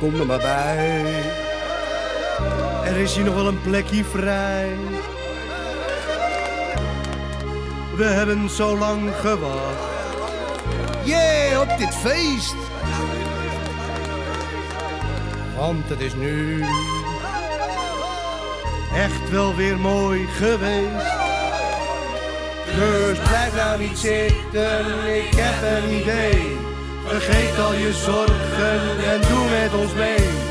kom er maar bij. Er is hier nog wel een plekje vrij. We hebben zo lang gewacht. Yeah, op dit feest. Want het is nu echt wel weer mooi geweest. Dus blijf nou niet zitten, ik heb een idee. Vergeet al je zorgen en doe met ons mee.